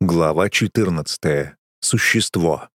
Глава 14. Существо.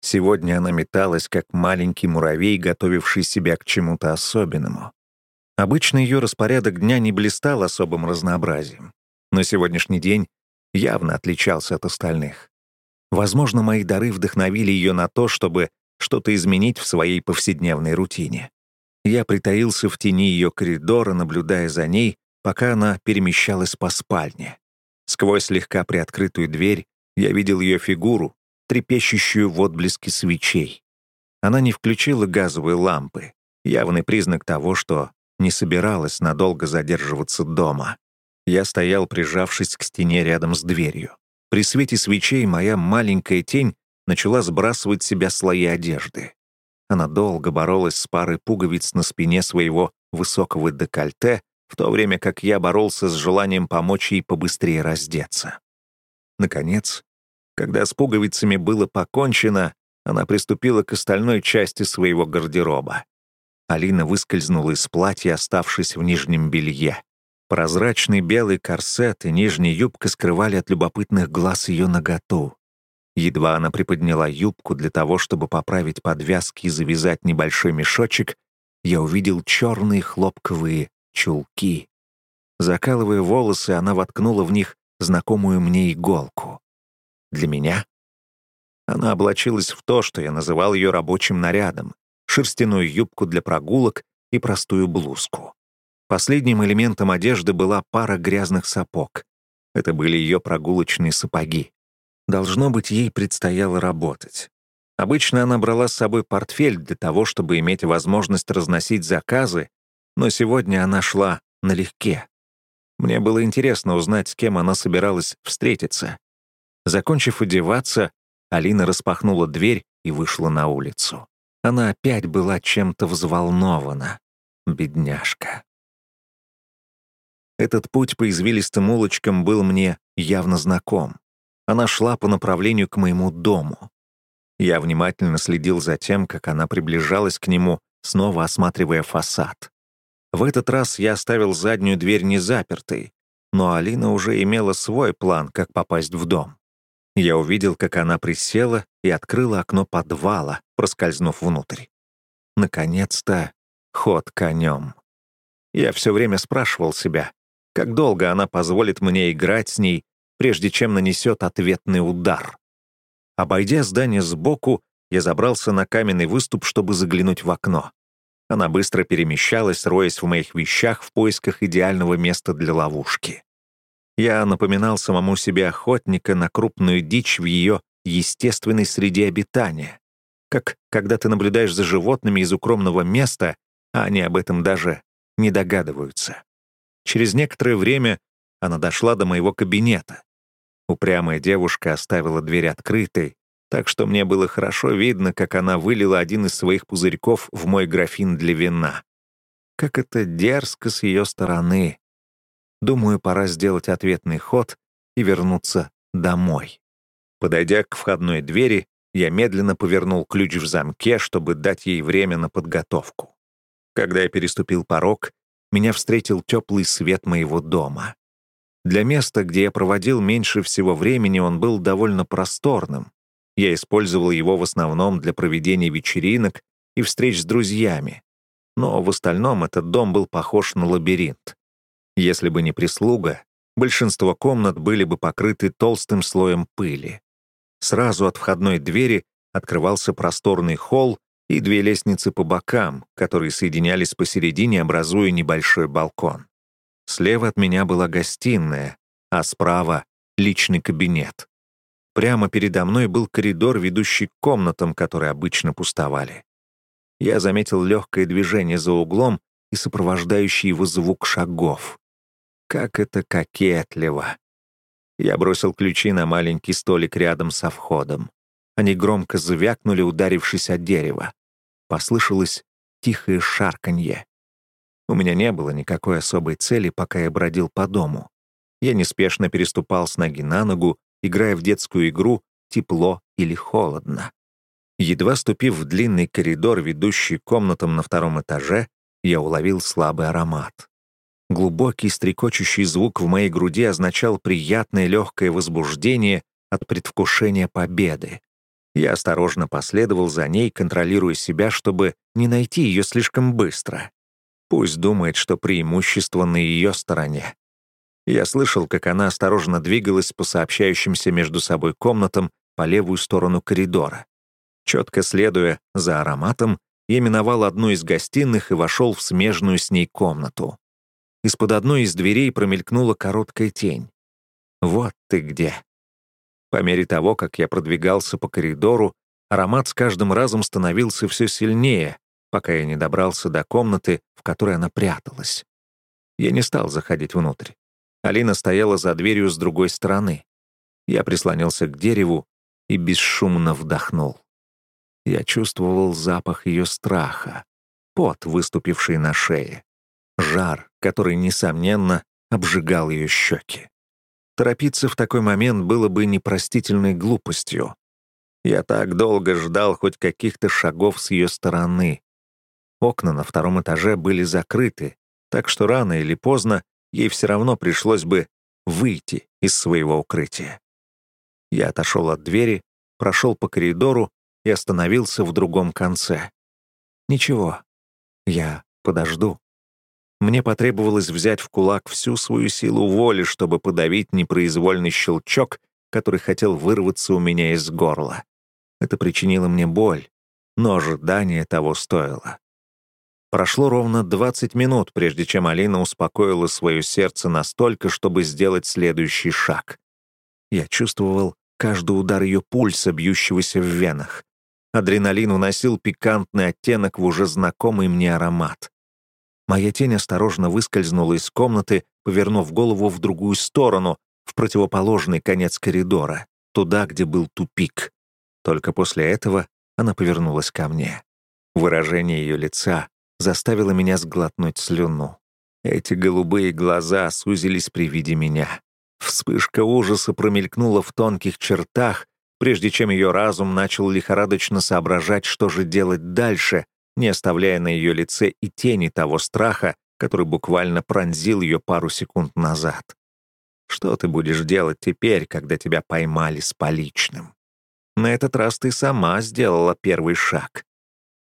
Сегодня она металась, как маленький муравей, готовивший себя к чему-то особенному. Обычно ее распорядок дня не блистал особым разнообразием, но сегодняшний день явно отличался от остальных. Возможно, мои дары вдохновили ее на то, чтобы что-то изменить в своей повседневной рутине. Я притаился в тени ее коридора, наблюдая за ней, пока она перемещалась по спальне. Сквозь слегка приоткрытую дверь я видел ее фигуру, трепещущую в отблеске свечей. Она не включила газовые лампы, явный признак того, что не собиралась надолго задерживаться дома. Я стоял, прижавшись к стене рядом с дверью. При свете свечей моя маленькая тень начала сбрасывать с себя слои одежды. Она долго боролась с парой пуговиц на спине своего высокого декольте, в то время как я боролся с желанием помочь ей побыстрее раздеться. Наконец, когда с пуговицами было покончено, она приступила к остальной части своего гардероба. Алина выскользнула из платья, оставшись в нижнем белье. Прозрачный белый корсет и нижняя юбка скрывали от любопытных глаз ее наготу. Едва она приподняла юбку для того, чтобы поправить подвязки и завязать небольшой мешочек, я увидел черные хлопковые чулки. Закалывая волосы, она воткнула в них знакомую мне иголку. Для меня она облачилась в то, что я называл ее рабочим нарядом, шерстяную юбку для прогулок и простую блузку. Последним элементом одежды была пара грязных сапог. Это были ее прогулочные сапоги. Должно быть, ей предстояло работать. Обычно она брала с собой портфель для того, чтобы иметь возможность разносить заказы но сегодня она шла налегке. Мне было интересно узнать, с кем она собиралась встретиться. Закончив одеваться, Алина распахнула дверь и вышла на улицу. Она опять была чем-то взволнована. Бедняжка. Этот путь по извилистым улочкам был мне явно знаком. Она шла по направлению к моему дому. Я внимательно следил за тем, как она приближалась к нему, снова осматривая фасад. В этот раз я оставил заднюю дверь незапертой, но Алина уже имела свой план, как попасть в дом. Я увидел, как она присела и открыла окно подвала, проскользнув внутрь. Наконец-то ход конем. Я все время спрашивал себя, как долго она позволит мне играть с ней, прежде чем нанесет ответный удар. Обойдя здание сбоку, я забрался на каменный выступ, чтобы заглянуть в окно. Она быстро перемещалась, роясь в моих вещах в поисках идеального места для ловушки. Я напоминал самому себе охотника на крупную дичь в ее естественной среде обитания. Как когда ты наблюдаешь за животными из укромного места, а они об этом даже не догадываются. Через некоторое время она дошла до моего кабинета. Упрямая девушка оставила дверь открытой, так что мне было хорошо видно, как она вылила один из своих пузырьков в мой графин для вина. Как это дерзко с ее стороны. Думаю, пора сделать ответный ход и вернуться домой. Подойдя к входной двери, я медленно повернул ключ в замке, чтобы дать ей время на подготовку. Когда я переступил порог, меня встретил теплый свет моего дома. Для места, где я проводил меньше всего времени, он был довольно просторным, я использовал его в основном для проведения вечеринок и встреч с друзьями. Но в остальном этот дом был похож на лабиринт. Если бы не прислуга, большинство комнат были бы покрыты толстым слоем пыли. Сразу от входной двери открывался просторный холл и две лестницы по бокам, которые соединялись посередине, образуя небольшой балкон. Слева от меня была гостиная, а справа — личный кабинет. Прямо передо мной был коридор, ведущий к комнатам, которые обычно пустовали. Я заметил легкое движение за углом и сопровождающий его звук шагов. Как это кокетливо! Я бросил ключи на маленький столик рядом со входом. Они громко звякнули, ударившись о дерево. Послышалось тихое шарканье. У меня не было никакой особой цели, пока я бродил по дому. Я неспешно переступал с ноги на ногу, играя в детскую игру «Тепло или холодно». Едва ступив в длинный коридор, ведущий комнатам на втором этаже, я уловил слабый аромат. Глубокий стрекочущий звук в моей груди означал приятное легкое возбуждение от предвкушения победы. Я осторожно последовал за ней, контролируя себя, чтобы не найти ее слишком быстро. Пусть думает, что преимущество на ее стороне. Я слышал, как она осторожно двигалась по сообщающимся между собой комнатам по левую сторону коридора. Четко следуя за ароматом, я миновал одну из гостиных и вошел в смежную с ней комнату. Из-под одной из дверей промелькнула короткая тень. «Вот ты где!» По мере того, как я продвигался по коридору, аромат с каждым разом становился все сильнее, пока я не добрался до комнаты, в которой она пряталась. Я не стал заходить внутрь. Алина стояла за дверью с другой стороны. Я прислонился к дереву и бесшумно вдохнул. Я чувствовал запах ее страха, пот, выступивший на шее, жар, который, несомненно, обжигал ее щеки. Торопиться в такой момент было бы непростительной глупостью. Я так долго ждал хоть каких-то шагов с ее стороны. Окна на втором этаже были закрыты, так что рано или поздно ей все равно пришлось бы выйти из своего укрытия. Я отошел от двери, прошел по коридору и остановился в другом конце. Ничего, я подожду. Мне потребовалось взять в кулак всю свою силу воли, чтобы подавить непроизвольный щелчок, который хотел вырваться у меня из горла. Это причинило мне боль, но ожидание того стоило. Прошло ровно 20 минут, прежде чем Алина успокоила свое сердце настолько, чтобы сделать следующий шаг. Я чувствовал каждый удар ее пульса, бьющегося в венах. Адреналин уносил пикантный оттенок в уже знакомый мне аромат. Моя тень осторожно выскользнула из комнаты, повернув голову в другую сторону, в противоположный конец коридора, туда, где был тупик. Только после этого она повернулась ко мне. Выражение ее лица заставило меня сглотнуть слюну. Эти голубые глаза сузились при виде меня. Вспышка ужаса промелькнула в тонких чертах, прежде чем ее разум начал лихорадочно соображать, что же делать дальше, не оставляя на ее лице и тени того страха, который буквально пронзил ее пару секунд назад. Что ты будешь делать теперь, когда тебя поймали с поличным? На этот раз ты сама сделала первый шаг.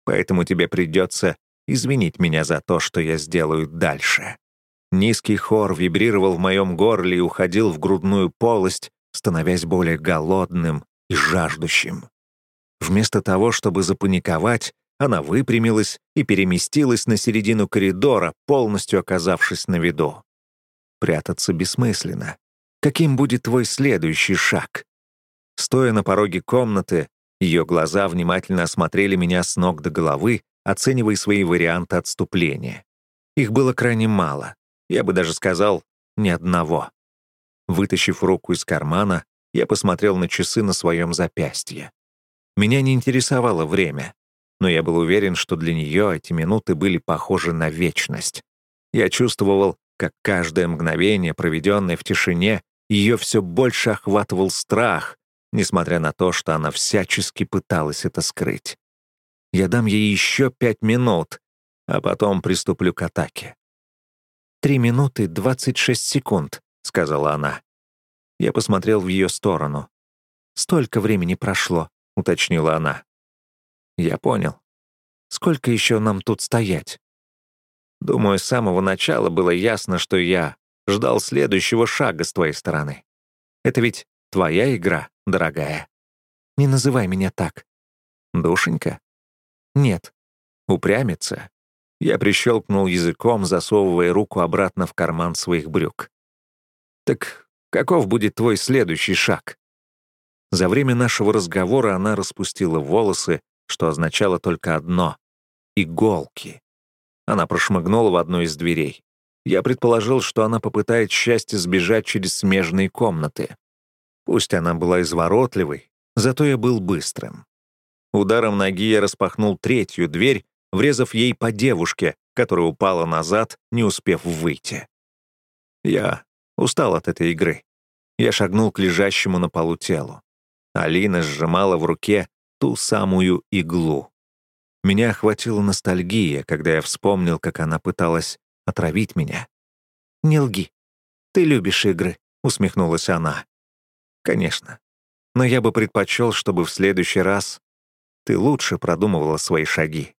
Поэтому тебе придется извинить меня за то, что я сделаю дальше». Низкий хор вибрировал в моем горле и уходил в грудную полость, становясь более голодным и жаждущим. Вместо того, чтобы запаниковать, она выпрямилась и переместилась на середину коридора, полностью оказавшись на виду. Прятаться бессмысленно. Каким будет твой следующий шаг? Стоя на пороге комнаты, ее глаза внимательно осмотрели меня с ног до головы, оценивая свои варианты отступления. Их было крайне мало, я бы даже сказал, ни одного. Вытащив руку из кармана, я посмотрел на часы на своем запястье. Меня не интересовало время, но я был уверен, что для нее эти минуты были похожи на вечность. Я чувствовал, как каждое мгновение, проведенное в тишине, ее все больше охватывал страх, несмотря на то, что она всячески пыталась это скрыть. Я дам ей еще пять минут, а потом приступлю к атаке. «Три минуты двадцать шесть секунд», — сказала она. Я посмотрел в ее сторону. «Столько времени прошло», — уточнила она. Я понял. «Сколько еще нам тут стоять?» Думаю, с самого начала было ясно, что я ждал следующего шага с твоей стороны. Это ведь твоя игра, дорогая. Не называй меня так. Душенька? Нет. Упрямится. Я прищелкнул языком, засовывая руку обратно в карман своих брюк. «Так каков будет твой следующий шаг?» За время нашего разговора она распустила волосы, что означало только одно — иголки. Она прошмыгнула в одну из дверей. Я предположил, что она попытает счастье сбежать через смежные комнаты. Пусть она была изворотливой, зато я был быстрым. Ударом ноги я распахнул третью дверь, врезав ей по девушке, которая упала назад, не успев выйти. Я устал от этой игры. Я шагнул к лежащему на полу телу. Алина сжимала в руке ту самую иглу. Меня охватила ностальгия, когда я вспомнил, как она пыталась отравить меня. «Не лги. Ты любишь игры», — усмехнулась она. «Конечно. Но я бы предпочел, чтобы в следующий раз ты лучше продумывала свои шаги».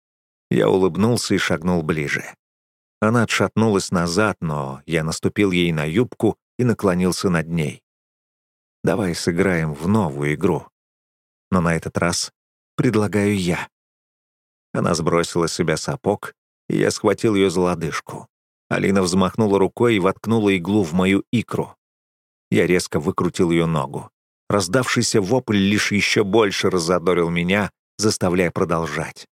Я улыбнулся и шагнул ближе. Она отшатнулась назад, но я наступил ей на юбку и наклонился над ней. «Давай сыграем в новую игру. Но на этот раз предлагаю я». Она сбросила с себя сапог, и я схватил ее за лодыжку. Алина взмахнула рукой и воткнула иглу в мою икру. Я резко выкрутил ее ногу. Раздавшийся вопль лишь еще больше разодорил меня, заставляя продолжать.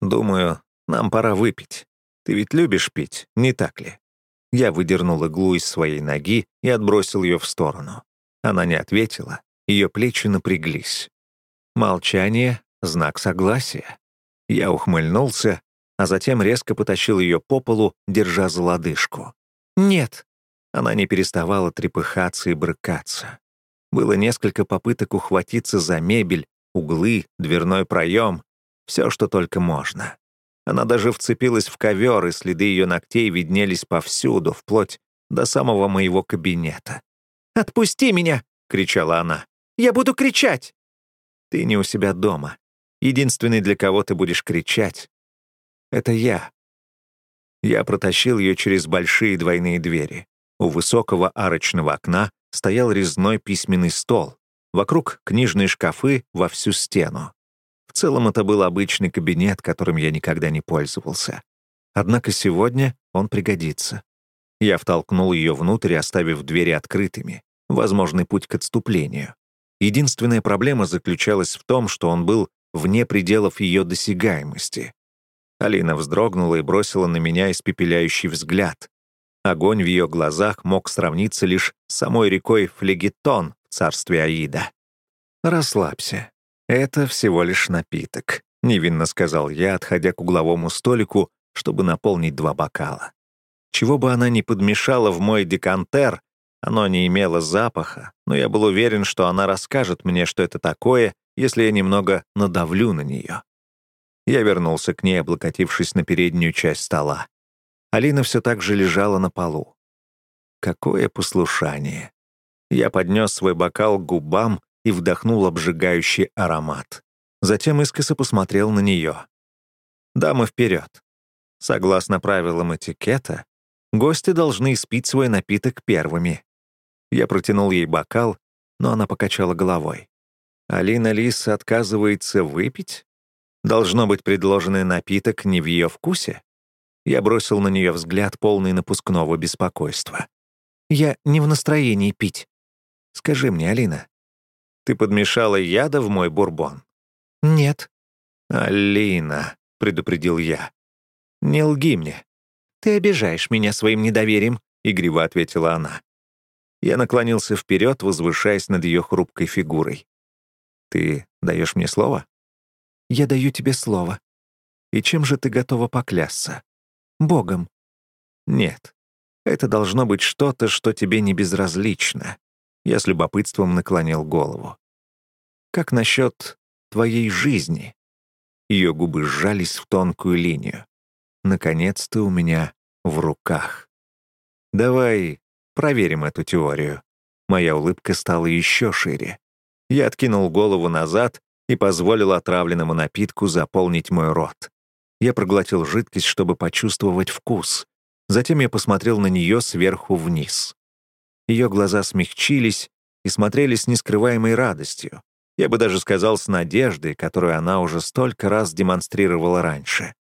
«Думаю, нам пора выпить. Ты ведь любишь пить, не так ли?» Я выдернул иглу из своей ноги и отбросил ее в сторону. Она не ответила, ее плечи напряглись. Молчание — знак согласия. Я ухмыльнулся, а затем резко потащил ее по полу, держа за лодыжку. «Нет!» Она не переставала трепыхаться и брыкаться. Было несколько попыток ухватиться за мебель, углы, дверной проем, все, что только можно. Она даже вцепилась в ковер, и следы ее ногтей виднелись повсюду, вплоть до самого моего кабинета. «Отпусти меня!» — кричала она. «Я буду кричать!» «Ты не у себя дома. Единственный, для кого ты будешь кричать, — это я». Я протащил ее через большие двойные двери. У высокого арочного окна стоял резной письменный стол. Вокруг книжные шкафы во всю стену. В целом это был обычный кабинет, которым я никогда не пользовался. Однако сегодня он пригодится. Я втолкнул ее внутрь, оставив двери открытыми. Возможный путь к отступлению. Единственная проблема заключалась в том, что он был вне пределов ее досягаемости. Алина вздрогнула и бросила на меня испепеляющий взгляд. Огонь в ее глазах мог сравниться лишь с самой рекой Флегетон царстве Аида. «Расслабься. Это всего лишь напиток», — невинно сказал я, отходя к угловому столику, чтобы наполнить два бокала. Чего бы она ни подмешала в мой декантер, оно не имело запаха, но я был уверен, что она расскажет мне, что это такое, если я немного надавлю на нее. Я вернулся к ней, облокотившись на переднюю часть стола. Алина все так же лежала на полу. Какое послушание! Я поднес свой бокал к губам и вдохнул обжигающий аромат. Затем искоса посмотрел на нее. «Дамы, вперед!» Согласно правилам этикета, гости должны испить свой напиток первыми. Я протянул ей бокал, но она покачала головой. Алина Лис отказывается выпить? Должно быть, предложенный напиток не в ее вкусе? Я бросил на нее взгляд, полный напускного беспокойства. «Я не в настроении пить. Скажи мне, Алина, ты подмешала яда в мой бурбон?» «Нет». «Алина», — предупредил я, — «не лги мне». «Ты обижаешь меня своим недоверием», — игриво ответила она. Я наклонился вперед, возвышаясь над ее хрупкой фигурой. «Ты даешь мне слово?» «Я даю тебе слово. И чем же ты готова поклясться?» Богом. Нет, это должно быть что-то, что тебе не безразлично. Я с любопытством наклонил голову. Как насчет твоей жизни? Ее губы сжались в тонкую линию. Наконец-то у меня в руках. Давай проверим эту теорию. Моя улыбка стала еще шире. Я откинул голову назад и позволил отравленному напитку заполнить мой рот. Я проглотил жидкость, чтобы почувствовать вкус. Затем я посмотрел на нее сверху вниз. Ее глаза смягчились и смотрели с нескрываемой радостью. Я бы даже сказал, с надеждой, которую она уже столько раз демонстрировала раньше.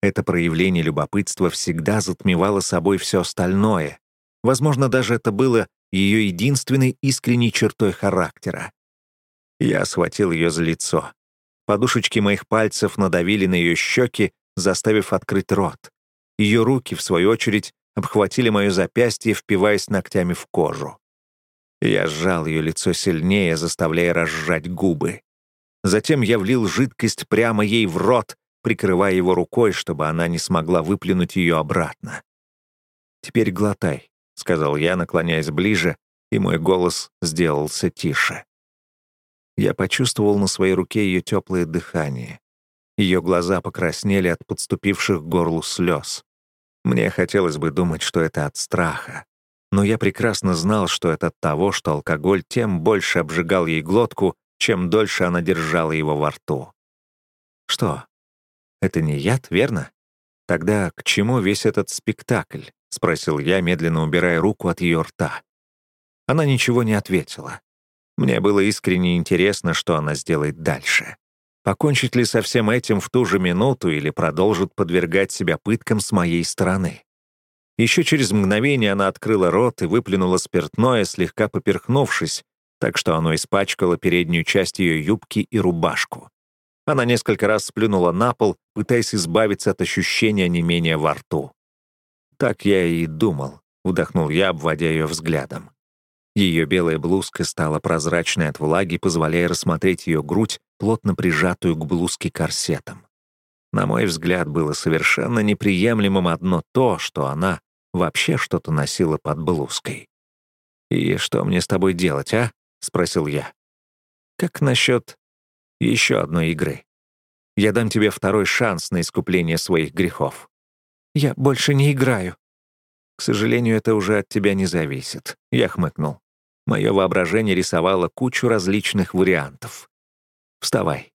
Это проявление любопытства всегда затмевало собой все остальное. Возможно, даже это было ее единственной искренней чертой характера. Я схватил ее за лицо. Подушечки моих пальцев надавили на ее щеки, заставив открыть рот. Ее руки, в свою очередь, обхватили мое запястье, впиваясь ногтями в кожу. Я сжал ее лицо сильнее, заставляя разжать губы. Затем я влил жидкость прямо ей в рот, прикрывая его рукой, чтобы она не смогла выплюнуть ее обратно. «Теперь глотай», — сказал я, наклоняясь ближе, и мой голос сделался тише. Я почувствовал на своей руке ее теплое дыхание. Ее глаза покраснели от подступивших к горлу слез. Мне хотелось бы думать, что это от страха, но я прекрасно знал, что это от того, что алкоголь тем больше обжигал ей глотку, чем дольше она держала его во рту. Что? Это не яд, верно? Тогда к чему весь этот спектакль? Спросил я, медленно убирая руку от ее рта. Она ничего не ответила. Мне было искренне интересно, что она сделает дальше. Покончит ли со всем этим в ту же минуту или продолжит подвергать себя пыткам с моей стороны? Еще через мгновение она открыла рот и выплюнула спиртное, слегка поперхнувшись, так что оно испачкало переднюю часть ее юбки и рубашку. Она несколько раз сплюнула на пол, пытаясь избавиться от ощущения не менее во рту. «Так я и думал», — вдохнул я, обводя ее взглядом. Ее белая блузка стала прозрачной от влаги, позволяя рассмотреть ее грудь, плотно прижатую к блузке корсетом. На мой взгляд, было совершенно неприемлемым одно то, что она вообще что-то носила под блузкой. «И что мне с тобой делать, а?» — спросил я. «Как насчет еще одной игры? Я дам тебе второй шанс на искупление своих грехов». «Я больше не играю». «К сожалению, это уже от тебя не зависит», — я хмыкнул. Мое воображение рисовало кучу различных вариантов. «Вставай».